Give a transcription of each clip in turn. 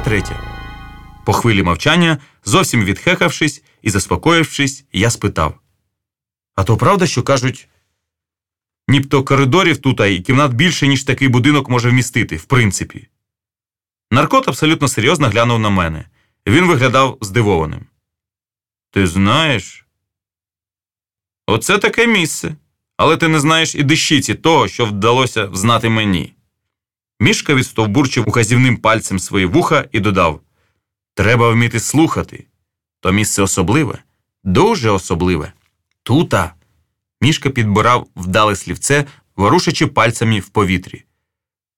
третя. По хвилі мовчання, зовсім відхекавшись і заспокоївшись, я спитав: А то правда, що кажуть, нібто коридорів тут і кімнат більше, ніж такий будинок може вмістити, в принципі. Наркот абсолютно серйозно глянув на мене. Він виглядав здивованим. Ти знаєш? Оце таке місце. Але ти не знаєш і дещиці того, що вдалося знати мені. Мішка відстовбурчив указівним пальцем свої вуха і додав Треба вміти слухати. То місце особливе, дуже особливе. Тута. Мішка підбирав вдале слівце, ворушачи пальцями в повітрі.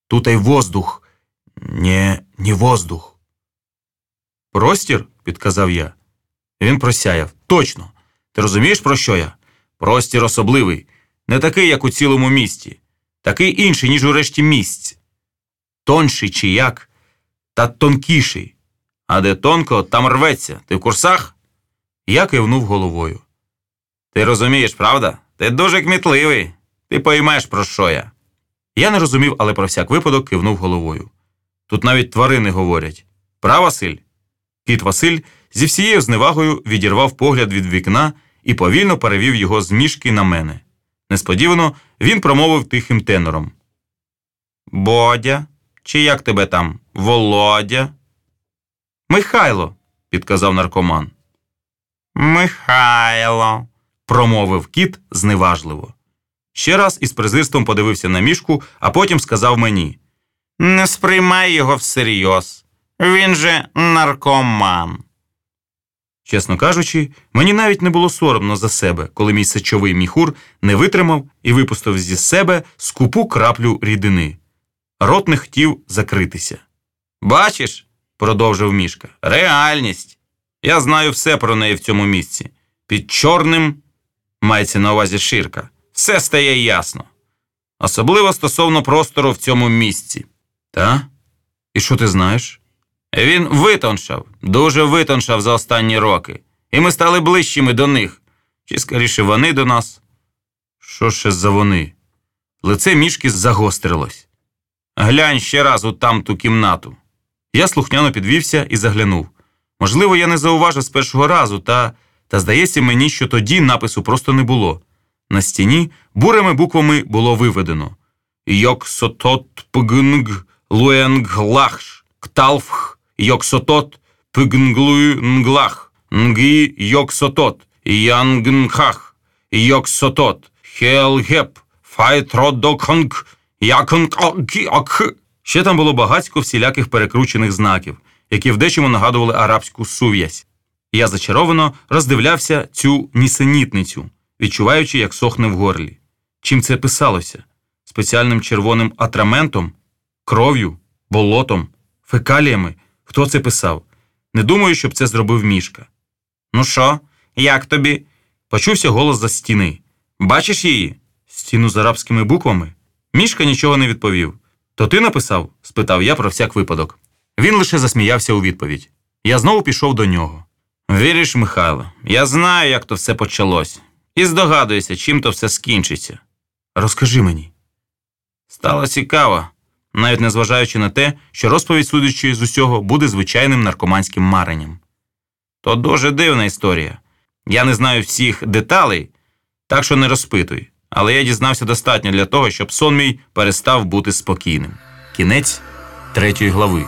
Тута й воздух. Не, не воздух. Простір, підказав я. Він просяяв. Точно. Ти розумієш, про що я? Простір особливий, не такий, як у цілому місті, такий інший, ніж у решті місць. Тонший чи як, та тонкіший. А де тонко, там рветься. Ти в курсах? Я кивнув головою. Ти розумієш, правда? Ти дуже кмітливий. Ти поймеш, про що я. Я не розумів, але про всяк випадок кивнув головою. Тут навіть тварини говорять. Пра, Василь? Кіт Василь зі всією зневагою відірвав погляд від вікна і повільно перевів його з мішки на мене. Несподівано він промовив тихим тенором. Бодя, чи як тебе там? Володя? Михайло, підказав наркоман. Михайло, промовив кіт зневажливо. Ще раз із презирством подивився на мішку, а потім сказав мені: Не сприймай його всерйоз. Він же наркоман. Чесно кажучи, мені навіть не було соромно за себе, коли мій сечовий міхур не витримав і випустив зі себе скупу краплю рідини. Рот не хотів закритися. Бачиш, продовжив мішка, реальність. Я знаю все про неї в цьому місці. Під чорним мається на увазі ширка. Все стає ясно. Особливо стосовно простору в цьому місці. Та? І що ти знаєш? Він витоншав, дуже витоншав за останні роки, і ми стали ближчими до них. Чи скоріше вони до нас? Що ще за вони? Лице мішки загострилось. Глянь ще раз у тамту кімнату. Я слухняно підвівся і заглянув. Можливо, я не зауважив з першого разу, та, та здається мені, що тоді напису просто не було. На стіні бурими буквами було виведено Йок сотот пгнг луенг лахш кталфх йоксотот пгнглуйнглах нги йоксотот янгнхах йоксотот хелгеп файтродокхнг якнкак. Ще там було багатько всіляких перекручених знаків, які в дечому нагадували арабську сув'язь. Я зачаровано роздивлявся цю нісенітницю, відчуваючи, як сохне в горлі. Чим це писалося? Спеціальним червоним атраментом, кров'ю, болотом, фекаліями. Хто це писав? Не думаю, щоб це зробив мішка. Ну що, як тобі? Почувся голос за стіни. Бачиш її? Стіну з арабськими буквами? Мішка нічого не відповів. То ти написав? спитав я про всяк випадок. Він лише засміявся у відповідь. Я знову пішов до нього. Віриш, Михайло, я знаю, як то все почалось, і здогадуюся, чим то все скінчиться. Розкажи мені. Стало цікаво, навіть незважаючи на те, що розповідь, судячи з усього, буде звичайним наркоманським маренням. То дуже дивна історія. Я не знаю всіх деталей, так що не розпитуй, але я дізнався достатньо для того, щоб сон мій перестав бути спокійним. Кінець третьої глави.